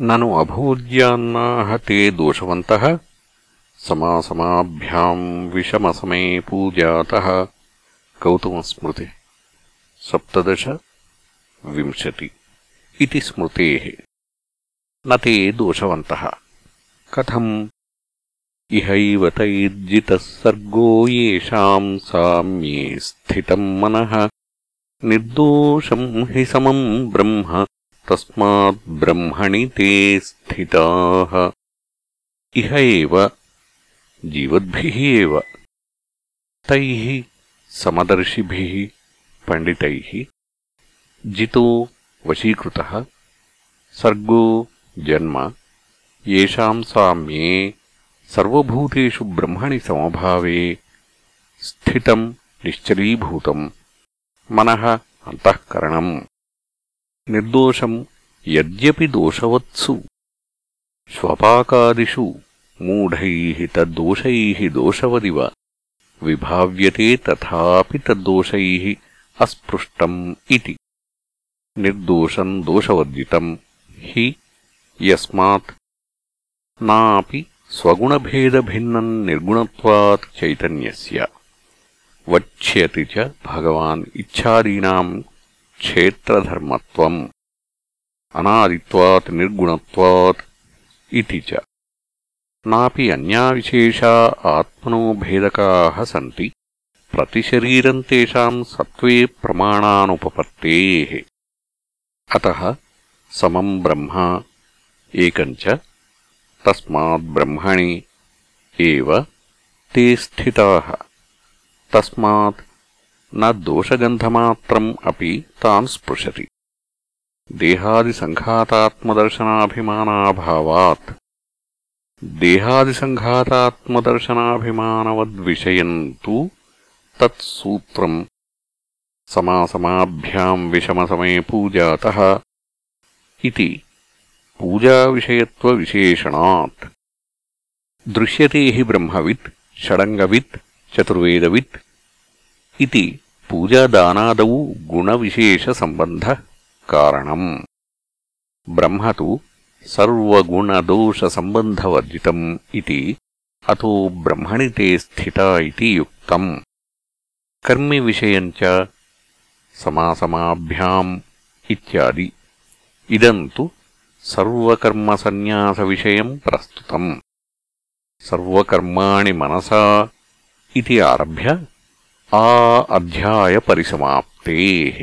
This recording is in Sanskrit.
ननु अभोज्यान्नाः ते दोषवन्तः समासमाभ्याम् विषमसमे पूजातः कौतुमस्मृते सप्तदश विंशति इति स्मृतेः न ते दोषवन्तः कथम् इहैव तैर्जितः सर्गो येषाम् साम्ये स्थितम् मनः निर्दोषम् हि समम् ब्रह्म तस्माद्ब्रह्मणि ते स्थिताः। इह एव जीवद्भिः एव। तैः समदर्शिभिः पण्डितैः जितो वशीकृतः सर्गो जन्म येषाम् साम्ये सर्वभूतेषु ब्रह्मणि समभावे स्थितम् निश्चलीभूतम् मनः अन्तःकरणम् निर्दोषम् यद्यपि दोषवत्सु। स्वपाकादिषु मूढैः तद्दोषैः दोषवदिव। विभाव्यते तथापि तद्दोषैः अस्पृष्टम् इति। निर्दोषम् दोषवर्जितम् हि यस्मात् नापि स्वगुणभेदभिन्नम् निर्गुणत्वात् चैतन्यस्य। वक्ष्यति च भगवान् इच्छादीनाम् क्षेत्रधर्मत्वम् अनादित्वात् निर्गुणत्वात् इति च। नापि अन्याविशेषा आत्मनो भेदकाः सन्ति प्रतिशरीरम् तेषाम् सत्त्वे प्रमाणानुपपत्तेः। अतः समम् ब्रह्म एकम् च तस्माद्ब्रह्मणि एव ते स्थिताः। तस्मात् न दोषगन्धमात्रम् अपि तान् स्पृशति। देहादिसङ्घातात्मदर्शनाभिमानाभावात् देहादिसङ्घातात्मदर्शनाभिमानवद्विषयम् तु तत्सूत्रम्। समासमाभ्याम् विषमसमये पूजातः इति पूजाविषयत्वविशेषणात्। दृश्यते हि ब्रह्मवित्, षडङ्गवित्, चतुर्वेदवित् इति పూజాదానాదవు పూజాదానాదౌ గుణవిశేషసంబంధ కారణం. బ్రహ్మ తు సర్వగుణదోషసంబంధవర్జితम् ఇది అతో బ్రహ్మణి తే స్థిత ఇది యుక్తం. కర్మి విషయం చ సమాసమాభ్యాం ఇత్యాది. ఇదం తు సర్వకర్మసన్యాసవిషయం ప్రస్తుతం. సర్వకర్మాణి మనసా ఇది ఆరభ్య आ अध्यायपरिसमाप्तेः